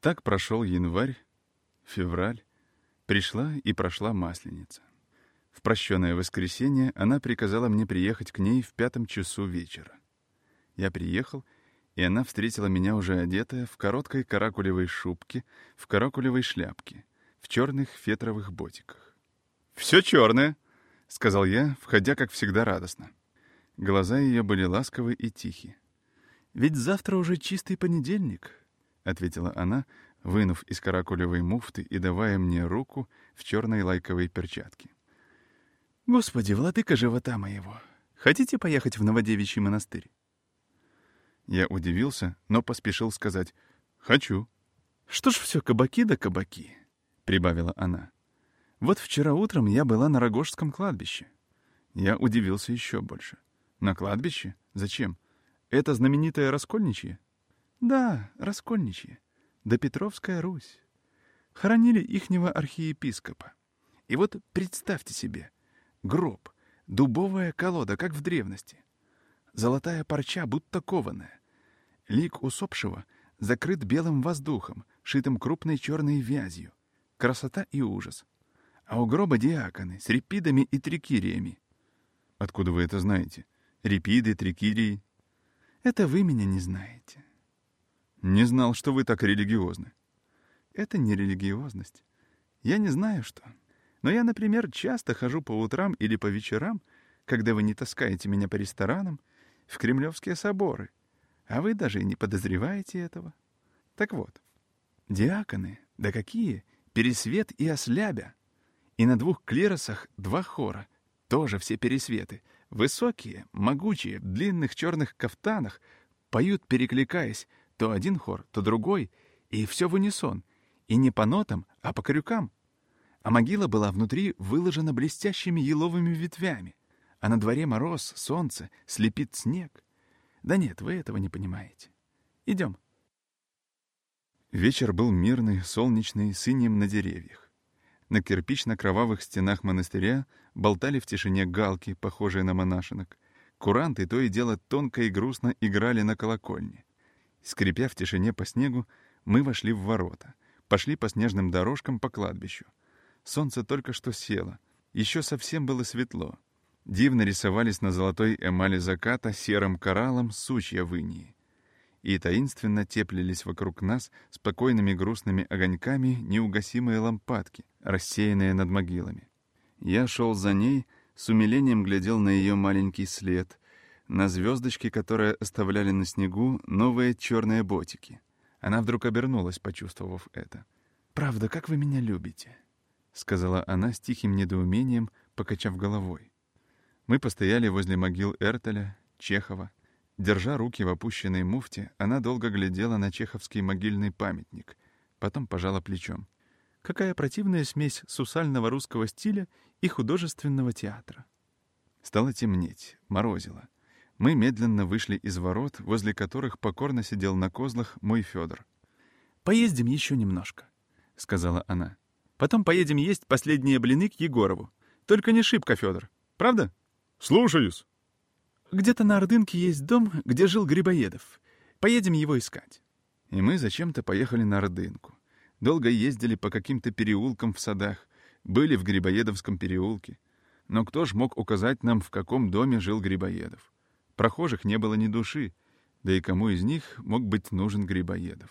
Так прошел январь, февраль, пришла и прошла масленица. В прощенное воскресенье она приказала мне приехать к ней в пятом часу вечера. Я приехал, и она встретила меня уже одетая в короткой каракулевой шубке, в каракулевой шляпке, в черных фетровых ботиках. «Все черное!» — сказал я, входя, как всегда, радостно. Глаза ее были ласковы и тихи. «Ведь завтра уже чистый понедельник», — ответила она, вынув из каракулевой муфты и давая мне руку в черной лайковой перчатке. «Господи, владыка живота моего! Хотите поехать в Новодевичий монастырь?» Я удивился, но поспешил сказать «Хочу». «Что ж все кабаки да кабаки», — прибавила она. «Вот вчера утром я была на Рогожском кладбище». Я удивился еще больше. «На кладбище? Зачем? Это знаменитое Раскольничье?» «Да, Раскольничье. Да Петровская Русь. Хоронили ихнего архиепископа. И вот представьте себе, гроб, дубовая колода, как в древности. Золотая парча, будто кованая. Лик усопшего закрыт белым воздухом, шитым крупной черной вязью. Красота и ужас. А у гроба диаконы с репидами и трикириями. Откуда вы это знаете? Репиды, трикирии? Это вы меня не знаете. Не знал, что вы так религиозны. Это не религиозность. Я не знаю, что. Но я, например, часто хожу по утрам или по вечерам, когда вы не таскаете меня по ресторанам, в кремлевские соборы. А вы даже и не подозреваете этого. Так вот, диаконы, да какие, Пересвет и Ослябя. И на двух клиросах два хора, тоже все пересветы, высокие, могучие, в длинных черных кафтанах, поют, перекликаясь, то один хор, то другой, и все в унисон, и не по нотам, а по крюкам. А могила была внутри выложена блестящими еловыми ветвями, а на дворе мороз, солнце, слепит снег. Да нет, вы этого не понимаете. Идем. Вечер был мирный, солнечный, синим на деревьях. На кирпично-кровавых стенах монастыря болтали в тишине галки, похожие на монашинок. Куранты то и дело тонко и грустно играли на колокольне. Скрипя в тишине по снегу, мы вошли в ворота, пошли по снежным дорожкам по кладбищу. Солнце только что село, еще совсем было светло. Дивно рисовались на золотой эмали заката серым кораллом сучья в инии. И таинственно теплились вокруг нас спокойными грустными огоньками неугасимые лампадки, рассеянные над могилами. Я шел за ней, с умилением глядел на ее маленький след, на звездочки, которые оставляли на снегу новые черные ботики. Она вдруг обернулась, почувствовав это. «Правда, как вы меня любите?» — сказала она с тихим недоумением, покачав головой. Мы постояли возле могил Эртеля, Чехова. Держа руки в опущенной муфте, она долго глядела на чеховский могильный памятник, потом пожала плечом. Какая противная смесь сусального русского стиля и художественного театра. Стало темнеть, морозило. Мы медленно вышли из ворот, возле которых покорно сидел на козлах мой Федор. «Поездим еще немножко», — сказала она. «Потом поедем есть последние блины к Егорову. Только не шибко, Федор. Правда?» «Слушаюсь». «Где-то на Ордынке есть дом, где жил Грибоедов. Поедем его искать». И мы зачем-то поехали на Ордынку. Долго ездили по каким-то переулкам в садах, были в Грибоедовском переулке. Но кто ж мог указать нам, в каком доме жил Грибоедов? Прохожих не было ни души, да и кому из них мог быть нужен Грибоедов?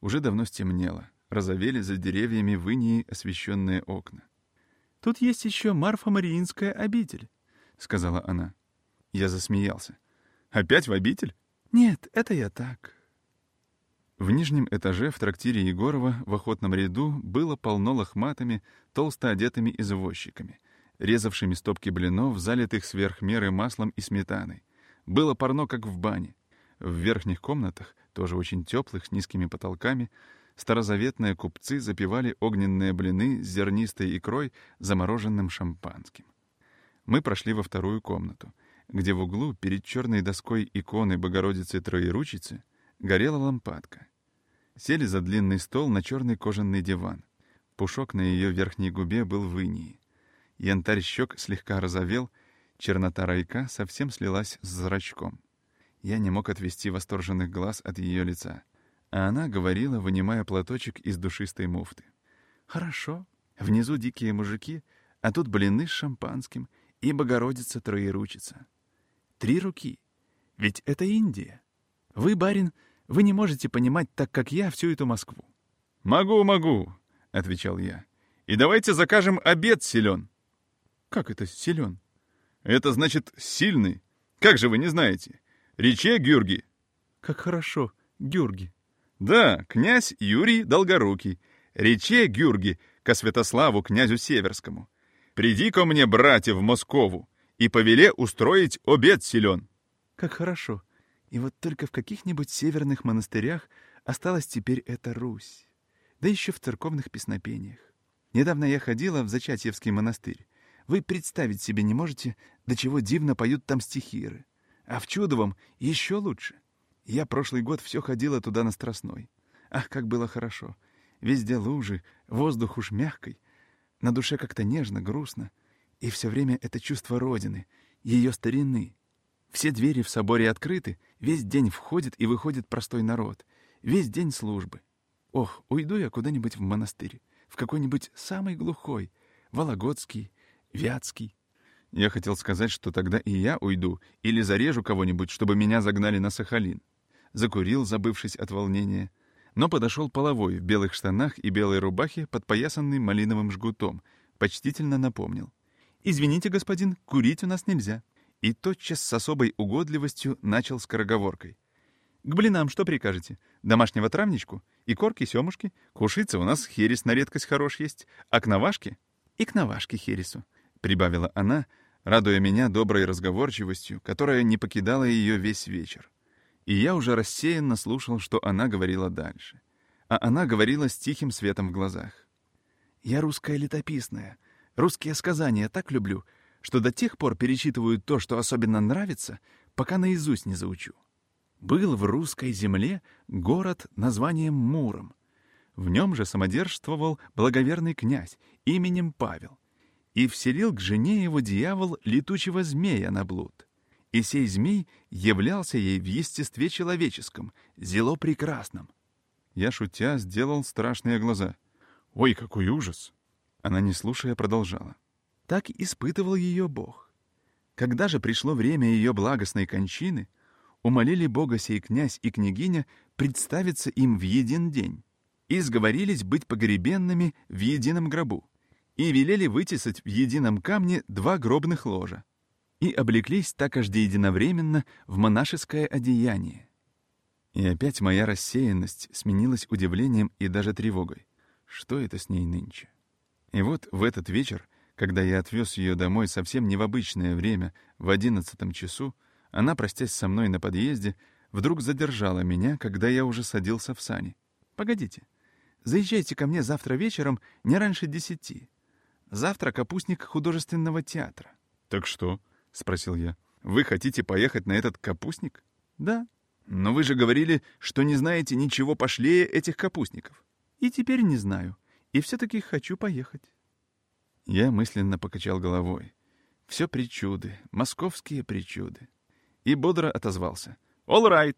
Уже давно стемнело, разовели за деревьями в инии освещенные окна. «Тут есть еще Марфа-Мариинская обитель», — сказала она. Я засмеялся. «Опять в обитель?» «Нет, это я так». В нижнем этаже в трактире Егорова в охотном ряду было полно лохматыми, толсто одетыми извозчиками, резавшими стопки блинов, залитых сверх меры маслом и сметаной. Было парно, как в бане. В верхних комнатах, тоже очень теплых, с низкими потолками, старозаветные купцы запивали огненные блины с зернистой икрой, замороженным шампанским. Мы прошли во вторую комнату, где в углу перед черной доской иконы Богородицы Троеручицы горела лампадка. Сели за длинный стол на черный кожаный диван. Пушок на ее верхней губе был в инии. Янтарь щек слегка розовел, Чернота райка совсем слилась с зрачком. Я не мог отвести восторженных глаз от ее лица. А она говорила, вынимая платочек из душистой муфты. «Хорошо. Внизу дикие мужики, а тут блины с шампанским и Богородица Троеручица. Три руки. Ведь это Индия. Вы, барин, вы не можете понимать так, как я, всю эту Москву». «Могу, могу», — отвечал я. «И давайте закажем обед силен». «Как это силен?» «Это значит сильный. Как же вы не знаете? Рече Гюрги». «Как хорошо, Гюрги». «Да, князь Юрий Долгорукий. Рече Гюрги ко Святославу князю Северскому. Приди ко мне, братья, в Москову, и повеле устроить обед силен». «Как хорошо. И вот только в каких-нибудь северных монастырях осталась теперь эта Русь. Да еще в церковных песнопениях. Недавно я ходила в Зачатьевский монастырь. Вы представить себе не можете, до чего дивно поют там стихиры. А в Чудовом еще лучше. Я прошлый год все ходила туда на Страстной. Ах, как было хорошо. Везде лужи, воздух уж мягкий. На душе как-то нежно, грустно. И все время это чувство Родины, ее старины. Все двери в соборе открыты, весь день входит и выходит простой народ. Весь день службы. Ох, уйду я куда-нибудь в монастырь, в какой-нибудь самый глухой, Вологодский, Вятский. Я хотел сказать, что тогда и я уйду или зарежу кого-нибудь, чтобы меня загнали на Сахалин. Закурил, забывшись от волнения. Но подошел половой в белых штанах и белой рубахе, подпоясанный малиновым жгутом. Почтительно напомнил. «Извините, господин, курить у нас нельзя». И тотчас с особой угодливостью начал скороговоркой. «К блинам что прикажете? Домашнего травничку? И корки, семушки? Кушица у нас херес на редкость хорош есть. А к навашке?» «И к навашке хересу», — прибавила она, радуя меня доброй разговорчивостью, которая не покидала ее весь вечер. И я уже рассеянно слушал, что она говорила дальше. А она говорила с тихим светом в глазах. «Я русская летописная. Русские сказания так люблю, что до тех пор перечитываю то, что особенно нравится, пока наизусть не заучу. Был в русской земле город названием Муром. В нем же самодержствовал благоверный князь именем Павел и вселил к жене его дьявол летучего змея на блуд. И сей змей являлся ей в естестве человеческом, зело прекрасном. Я, шутя, сделал страшные глаза. «Ой, какой ужас!» Она, не слушая, продолжала. Так испытывал ее Бог. Когда же пришло время ее благостной кончины, умолили Бога сей князь и княгиня представиться им в един день и сговорились быть погребенными в едином гробу и велели вытесать в едином камне два гробных ложа, и облеклись так единовременно в монашеское одеяние. И опять моя рассеянность сменилась удивлением и даже тревогой. Что это с ней нынче? И вот в этот вечер, когда я отвез ее домой совсем не в обычное время, в одиннадцатом часу, она, простясь со мной на подъезде, вдруг задержала меня, когда я уже садился в сани. «Погодите, заезжайте ко мне завтра вечером не раньше десяти. Завтра капустник художественного театра. «Так что?» — спросил я. «Вы хотите поехать на этот капустник?» «Да». «Но вы же говорили, что не знаете ничего пошлее этих капустников». «И теперь не знаю. И все-таки хочу поехать». Я мысленно покачал головой. Все причуды, московские причуды. И бодро отозвался. «All right,